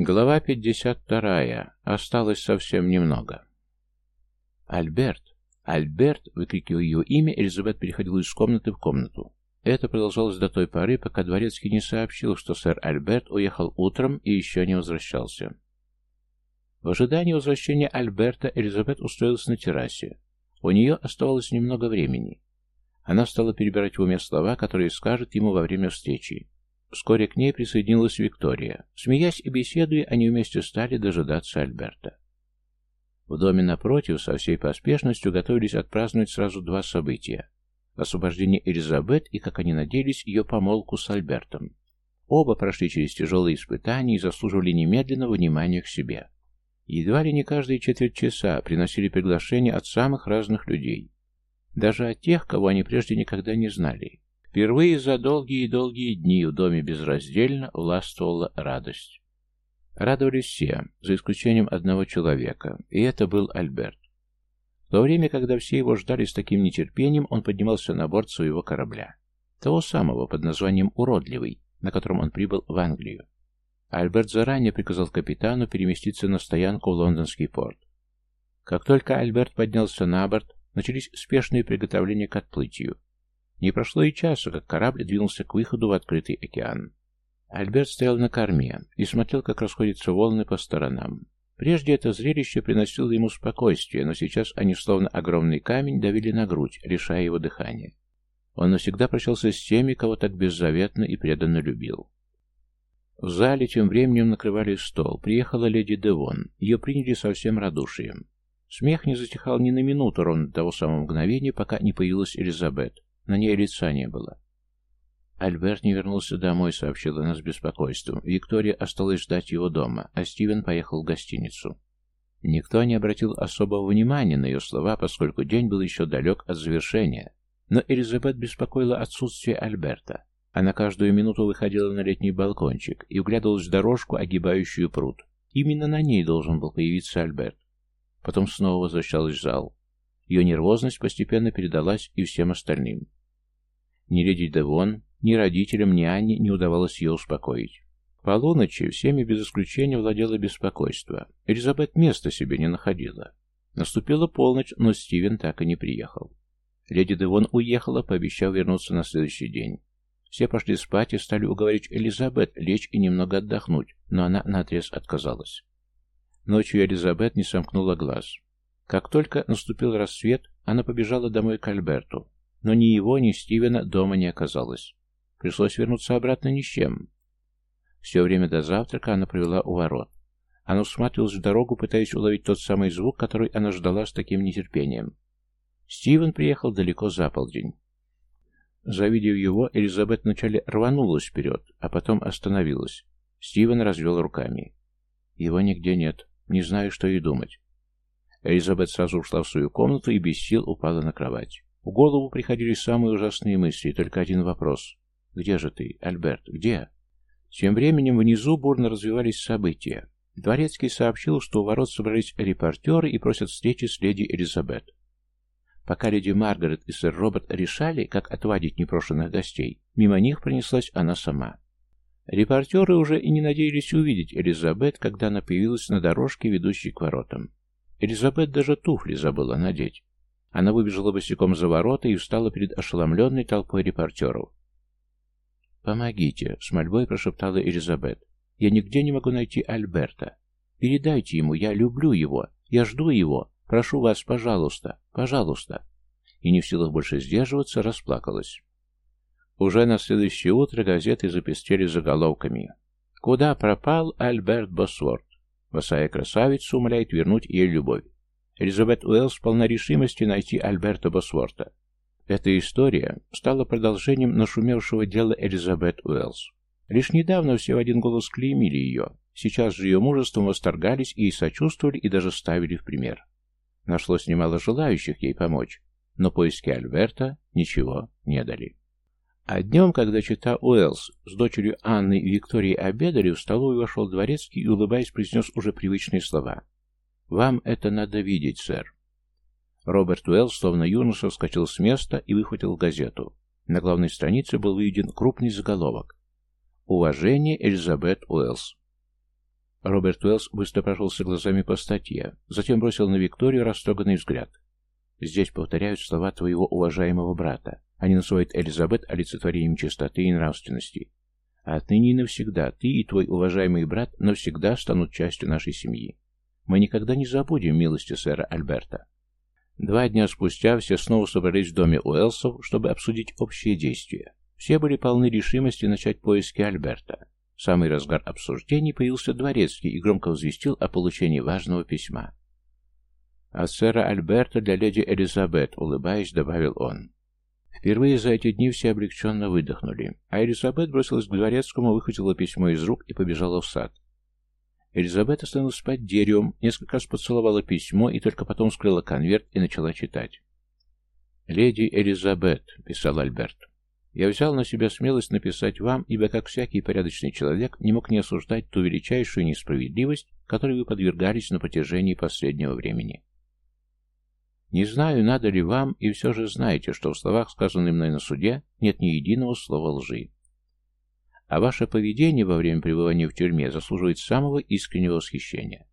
Глава 52. Осталось совсем немного. «Альберт! Альберт!» — выкрикивая ее имя, Элизабет переходила из комнаты в комнату. Это продолжалось до той поры, пока Дворецкий не сообщил, что сэр Альберт уехал утром и еще не возвращался. В ожидании возвращения Альберта Элизабет устроилась на террасе. У нее оставалось немного времени. Она стала перебирать в уме слова, которые скажет ему во время встречи. Вскоре к ней присоединилась Виктория. Смеясь и беседуя, они вместе стали дожидаться Альберта. В доме напротив со всей поспешностью готовились отпраздновать сразу два события. Освобождение Элизабет и, как они надеялись, ее помолвку с Альбертом. Оба прошли через тяжелые испытания и заслуживали немедленного внимания к себе. Едва ли не каждые четверть часа приносили приглашения от самых разных людей. Даже от тех, кого они прежде никогда не знали. Впервые за долгие-долгие дни в доме безраздельно властвовала радость. Радовались все, за исключением одного человека, и это был Альберт. В то время, когда все его ждали с таким нетерпением, он поднимался на борт своего корабля. Того самого, под названием «Уродливый», на котором он прибыл в Англию. Альберт заранее приказал капитану переместиться на стоянку в лондонский порт. Как только Альберт поднялся на борт, начались спешные приготовления к отплытию. Не прошло и часа, как корабль двинулся к выходу в открытый океан. Альберт стоял на корме и смотрел, как расходятся волны по сторонам. Прежде это зрелище приносило ему спокойствие, но сейчас они, словно огромный камень, давили на грудь, лишая его дыхания. Он навсегда прощался с теми, кого так беззаветно и преданно любил. В зале тем временем накрывали стол. Приехала леди Девон. Ее приняли со всем радушием. Смех не затихал ни на минуту, ровно до того самого мгновения, пока не появилась Элизабет. На ней лица не было. «Альберт не вернулся домой», — сообщила она с беспокойством. Виктория осталась ждать его дома, а Стивен поехал в гостиницу. Никто не обратил особого внимания на ее слова, поскольку день был еще далек от завершения. Но Элизабет беспокоила отсутствие Альберта. Она каждую минуту выходила на летний балкончик и углядывалась в дорожку, огибающую пруд. Именно на ней должен был появиться Альберт. Потом снова возвращалась в зал. Ее нервозность постепенно передалась и всем остальным. Ни леди Девон, ни родителям, ни Анне не удавалось ее успокоить. Полуночи всеми без исключения владело беспокойство. Элизабет места себе не находила. Наступила полночь, но Стивен так и не приехал. Леди Девон уехала, пообещав вернуться на следующий день. Все пошли спать и стали уговорить Элизабет лечь и немного отдохнуть, но она наотрез отказалась. Ночью Элизабет не сомкнула глаз. Как только наступил рассвет, она побежала домой к Альберту. Но ни его, ни Стивена дома не оказалось. Пришлось вернуться обратно ни с чем. Все время до завтрака она провела у ворот. Она усматривалась в дорогу, пытаясь уловить тот самый звук, который она ждала с таким нетерпением. Стивен приехал далеко за полдень. Завидев его, Элизабет вначале рванулась вперед, а потом остановилась. Стивен развел руками. Его нигде нет. Не знаю, что и думать. Элизабет сразу ушла в свою комнату и без сил упала на кровать. В голову приходили самые ужасные мысли, только один вопрос. «Где же ты, Альберт, где?» Тем временем внизу бурно развивались события. Дворецкий сообщил, что у ворот собрались репортеры и просят встречи с леди Элизабет. Пока леди Маргарет и сэр Роберт решали, как отвадить непрошенных гостей, мимо них пронеслась она сама. Репортеры уже и не надеялись увидеть Элизабет, когда она появилась на дорожке, ведущей к воротам. Элизабет даже туфли забыла надеть. Она выбежала босиком за ворота и встала перед ошеломленной толпой репортеров. «Помогите!» — с мольбой прошептала Элизабет. «Я нигде не могу найти Альберта. Передайте ему, я люблю его, я жду его. Прошу вас, пожалуйста, пожалуйста!» И не в силах больше сдерживаться, расплакалась. Уже на следующее утро газеты запестели заголовками. «Куда пропал Альберт Босворт? Босая красавица умоляет вернуть ей любовь. Элизабет Уэллс полна решимости найти Альберта Босворта. Эта история стала продолжением нашумевшего дела Элизабет Уэллс. Лишь недавно все в один голос клеймили ее. Сейчас же ее мужеством восторгались ей сочувствовали и даже ставили в пример. Нашлось немало желающих ей помочь, но поиски Альберта ничего не дали. А днем, когда чита Уэллс с дочерью Анны и Викторией обедали, в столовую вошел дворецкий и, улыбаясь, произнес уже привычные слова. «Вам это надо видеть, сэр». Роберт Уэллс, словно юноша, вскочил с места и выхватил газету. На главной странице был выведен крупный заголовок. «Уважение Элизабет Уэллс». Роберт Уэллс быстро прошелся глазами по статье, затем бросил на Викторию растроганный взгляд. Здесь повторяют слова твоего уважаемого брата. Они называют Элизабет олицетворением чистоты и нравственности. А отныне и навсегда ты и твой уважаемый брат навсегда станут частью нашей семьи. Мы никогда не забудем милости сэра Альберта. Два дня спустя все снова собрались в доме Уэлсов, чтобы обсудить общие действия. Все были полны решимости начать поиски Альберта. В самый разгар обсуждений появился дворецкий и громко возвестил о получении важного письма. «От сэра Альберта для леди Элизабет», — улыбаясь, добавил он. Впервые за эти дни все облегченно выдохнули, а Элизабет бросилась к дворецкому, выхватила письмо из рук и побежала в сад. Элизабет остановилась под деревом, несколько раз поцеловала письмо и только потом скрыла конверт и начала читать. «Леди Элизабет», — писал Альберт, — «я взял на себя смелость написать вам, ибо, как всякий порядочный человек, не мог не осуждать ту величайшую несправедливость, которой вы подвергались на протяжении последнего времени. Не знаю, надо ли вам, и все же знаете, что в словах, сказанных мной на суде, нет ни единого слова лжи. А ваше поведение во время пребывания в тюрьме заслуживает самого искреннего восхищения.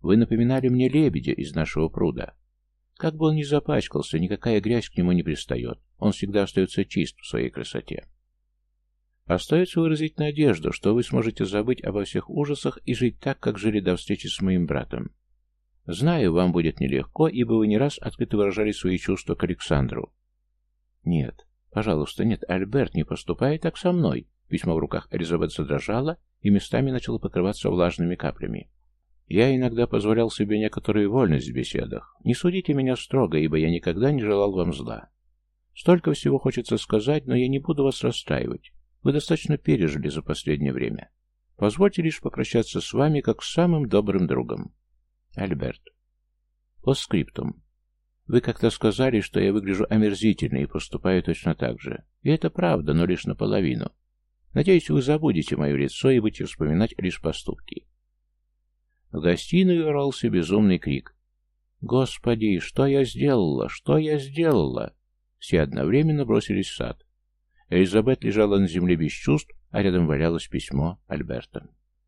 Вы напоминали мне лебедя из нашего пруда. Как бы он ни запачкался, никакая грязь к нему не пристает. Он всегда остается чист в своей красоте. Остается выразить надежду, что вы сможете забыть обо всех ужасах и жить так, как жили до встречи с моим братом. Знаю, вам будет нелегко, ибо вы не раз открыто выражали свои чувства к Александру. Нет, пожалуйста, нет, Альберт, не поступай так со мной. Письмо в руках Элизабет задрожало и местами начало покрываться влажными каплями. Я иногда позволял себе некоторую вольность в беседах. Не судите меня строго, ибо я никогда не желал вам зла. Столько всего хочется сказать, но я не буду вас расстраивать. Вы достаточно пережили за последнее время. Позвольте лишь попрощаться с вами, как с самым добрым другом. Альберт. По скриптум. Вы как-то сказали, что я выгляжу омерзительно и поступаю точно так же. И это правда, но лишь наполовину. Надеюсь, вы забудете мое лицо и будете вспоминать лишь поступки. В гостиную ворвался безумный крик. «Господи, что я сделала? Что я сделала?» Все одновременно бросились в сад. Элизабет лежала на земле без чувств, а рядом валялось письмо Альберта.